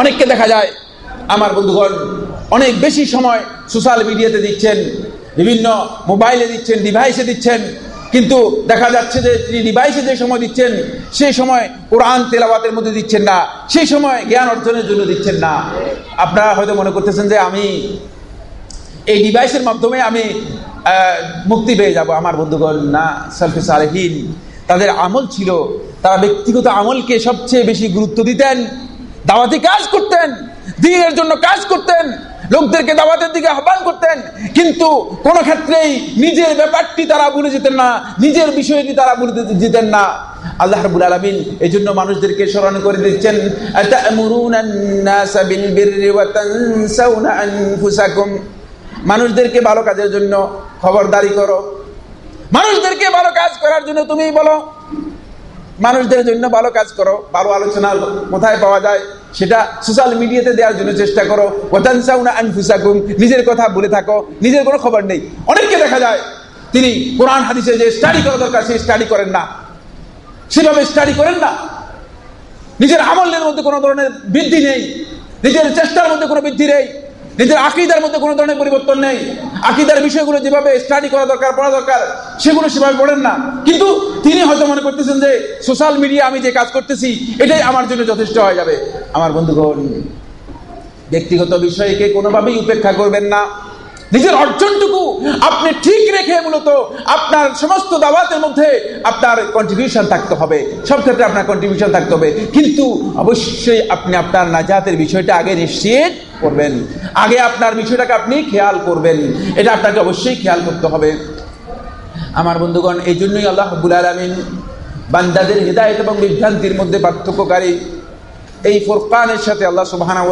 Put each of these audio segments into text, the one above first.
অনেককে দেখা যায়, আমার বন্ধুগণ, অনেক বেশি সময় সোশ্যাল মিডিয়াতে দিচ্ছেন, বিভিন্ন মোবাইলে দিচ্ছেন ডিভাইসে দিচ্ছেন, কিন্তু দেখা যাচ্ছে যে তিনি ডিভাইসে যে সময় দিচ্ছেন সেই সময় কোরআন তেলাবাতের মধ্যে দিচ্ছেন না সেই সময় জ্ঞান অর্জনের জন্য দিচ্ছেন না। আপনারা হয়তো মনে করতেছেন যে আমি এই ডিভাইসের মাধ্যমে আমি মুক্তি পেয়ে যাব। আমার বন্ধুগণ, না, সালফে সালেহীন, তাদের আমল ছিল, তারা ব্যক্তিগত আমলকে সবচেয়ে বেশি গুরুত্ব দিতেন। দাওয়াতি কাজ করতেন, দিনের জন্য কাজ করতেন, লোকদেরকে দাওয়াতের দিকে আহ্বান করতেন, কিন্তু কোন ক্ষেত্রেই নিজের ব্যাপারটি তারা ভুলে যেতেন না, নিজের বিষয়টি তারা ভুলে যেতেন না। আল্লাহ আলামিন এই জন্য মানুষদেরকে স্মরণ করে দিচ্ছেন মানুষদেরকে ভালো কাজের জন্য খবরদারি করো। মানুষদেরকে ভালো কাজ করার জন্য তুমি বলো মানুষদের জন্য ভালো কাজ করো, ভালো আলোচনা কোথায় পাওয়া যায় সেটা সোশ্যাল মিডিয়াতে দেওয়ার জন্য চেষ্টা করো। আনফুসাকুম, নিজের কথা বলে থাকো, নিজের কোনো খবর নেই। অনেককে দেখা যায়, তিনি কোরআন হাদিসে যে স্টাডি করা দরকার সেই স্টাডি করেন না। সেভাবে স্টাডি করেন না। নিজের আমলের মধ্যে কোনো ধরনের বৃদ্ধি নেই। নিজের চেষ্টার মধ্যে কোনো বৃদ্ধি নেই। নিজের আকিদার মধ্যে কোনো ধরনের পরিবর্তন নেই। আকিদার বিষয়গুলো যেভাবে স্টাডি করা দরকার, পড়া দরকার, সেগুলো সেভাবে পড়েন না। কিন্তু তিনি হয়তো মনে করতেছেন যে সোশ্যাল মিডিয়া আমি যে কাজ করতেছি, এটাই আমার জন্য যথেষ্ট হয়ে যাবে। আমার বন্ধুগণ, ব্যক্তিগত বিষয়কে কোনোভাবেই উপেক্ষা করবেন না। নিজের অর্জনটুকু আপনি ঠিক রেখে মূলত আপনার সমস্ত দাওয়াতের মধ্যে আপনার কন্ট্রিবিউশন থাকতে হবে। সব ক্ষেত্রে আপনার কন্ট্রিবিউশন থাকতে হবে। কিন্তু অবশ্যই আপনি আপনার নাজাতের বিষয়টা আগে নিশ্চিত করবেন। আগে আপনার বিষয়টাকে আপনি খেয়াল করবেন। এটা আপনাকে অবশ্যই খেয়াল করতে হবে। আমার বন্ধুগণ, এই জন্যই আল্লাহ হাবুল আলমিন বান্দাদের হৃদায়ত এবং বিভ্রান্তির মধ্যে পার্থক্যকারী এই ফোরকানের সাথে আল্লাহ সুবাহানা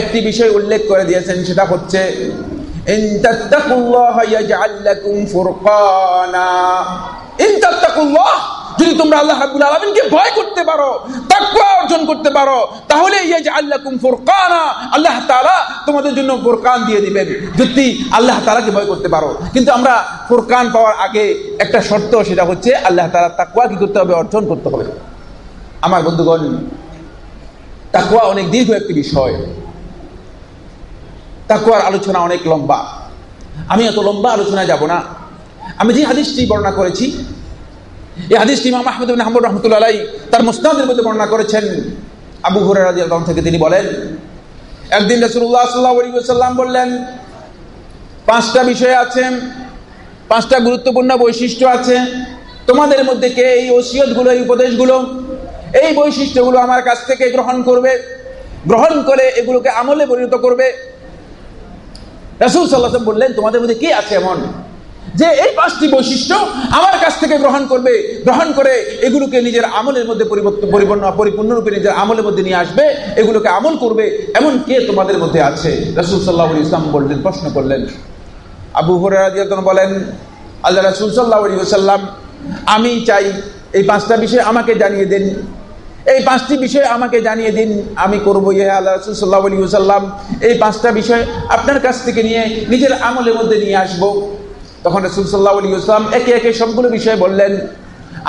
একটি বিষয় উল্লেখ করে দিয়েছেন। সেটা হচ্ছে যদি তোমরা আল্লাহ রাব্বুল আলামিনকে ভয় করতে পারো, তাকওয়া অর্জন করতে পারো, তাহলে ইয়াজআল লাকুম ফুরকানা। আল্লাহ তাআলা তোমাদের জন্য ফুরকান দিয়ে দিবেন। যদি আল্লাহ তাআলাকে ভয় করতে পারো। কিন্তু আমরা ফুরকান পাওয়ার আগে একটা শর্ত, সেটা হচ্ছে আল্লাহ তাআলা তাকওয়া কি করতে হবে, অর্জন করতে হবে। আমার বন্ধুগণ, তাকওয়া অনেক দীর্ঘ একটি বিষয়। তাকুয়ার আলোচনা অনেক লম্বা। আমি এত লম্বা আলোচনায় যাব না। আমি যে হাদিসটি বর্ণনা করেছি, এই হাদিসটি ইমাম আহমদ হামদ রহমতুল্লাহ তার মুস্তাদের মধ্যে বর্ণনা করেছেন। আবু হুরাজ থেকে তিনি বলেন, একদিন রসুল্লাহ সাল্লাম বললেন, পাঁচটা বিষয় আছে, পাঁচটা গুরুত্বপূর্ণ বৈশিষ্ট্য আছে। তোমাদের মধ্যে কে এই ওসিয়তগুলো, এই উপদেশগুলো, এই বৈশিষ্ট্যগুলো আমার কাছ থেকে গ্রহণ করবে, গ্রহণ করে এগুলোকে আমলে পরিণত করবে। রাসুল সাল্লাহ বললেন, তোমাদের মধ্যে কে আছে এমন যে এই পাঁচটি বৈশিষ্ট্য আমার কাছ থেকে গ্রহণ করবে, গ্রহণ করে এগুলোকে নিজের আমলের মধ্যে পরিবর্তন, পরিপূর্ণ, পরিপূর্ণরূপে নিজের আমলের মধ্যে নিয়ে আসবে, এগুলোকে আমল করবে, এমন কে তোমাদের মধ্যে আছে? রাসুল সাল্লাহ ইসলাম বললেন, প্রশ্ন করলেন, আবু হরিয়ান বলেন, আল্লাহ রাসুল সাল্লাহ সাল্লাম আমি চাই এই পাঁচটা বিষয় আমাকে জানিয়ে দেন এই পাঁচটি বিষয় আমাকে জানিয়ে দিন, আমি করব ইয়ে আল্লাহ এই পাঁচটা বিষয় আপনার কাছ থেকে নিয়ে, নিজের আমলের মধ্যে নিয়ে আসব। তখন রসুল সাল্লাহ আলী একে একে সবগুলো বিষয় বললেন।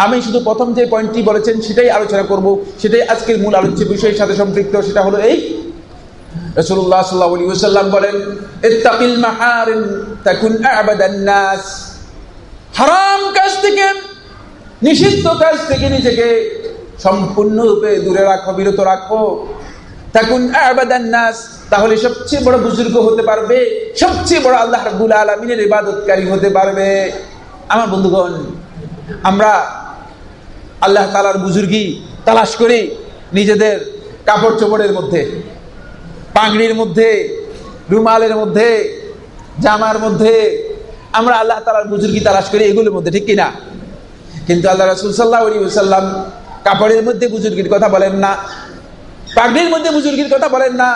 আমি শুধু প্রথম যে পয়েন্টটি বলেছেন, সেটাই আলোচনা করব। সেটাই আজকের মূল আলোচ্য বিষয়ের সাথে সম্পৃক্ত, সেটা হলো এই। রসুল্লাহ সাল্লাহ বলেন তাকুন হারাম থেকে, নিষিদ্ধ কাজ থেকে নিজেকে সম্পূর্ণরূপে দূরে রাখো, বিরত রাখো। থাকুন নাস, তাহলে সবচেয়ে বড় বুজুর্গ হতে পারবে, সবচেয়ে বড় আল্লাহ রাব্বুল আলামিনের ইবাদতকারী হতে পারবে। আমার বন্ধুগণ, আমরা আল্লাহ তালার বুজুর্গি তালাশ করি নিজেদের কাপড় চোপড়ের মধ্যে, পাগড়ির মধ্যে, রুমালের মধ্যে, জামার মধ্যে। আমরা আল্লাহ তালার বুজুর্গি তালাশ করি এগুলোর মধ্যে, ঠিক কিনা? কিন্তু আল্লাহ রসুল সাল্লাহ সাল্লাম কাপড়ের মধ্যে বুজুর্গির কথা বলেন না, পাগড়ির মধ্যে বুজুর্গির কথা বলেন না।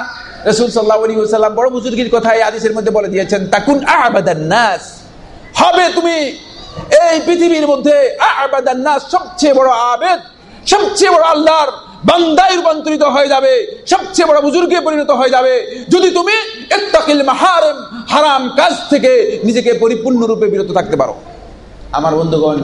রসুল সাল্লাহ আলী বড় বুজুর্গির কথা এই আদিসের মধ্যে বলে দিয়েছেন, তাকুন আবাদান নাস হবে তুমি এই পৃথিবীর মধ্যে আবাদান নাস সবচেয়ে বড় আবেদ, সবচেয়ে বড় আল্লাহর বান্দায় রূপান্তরিত হয়ে যাবে, সবচেয়ে বড় বুজুর্গে পরিণত হয়ে যাবে। যদি তুমি ইত্তাকিল হারাম কাজ থেকে নিজেকে পরিপূর্ণরূপে বিরত থাকতে পারো। আমার বন্ধুগণ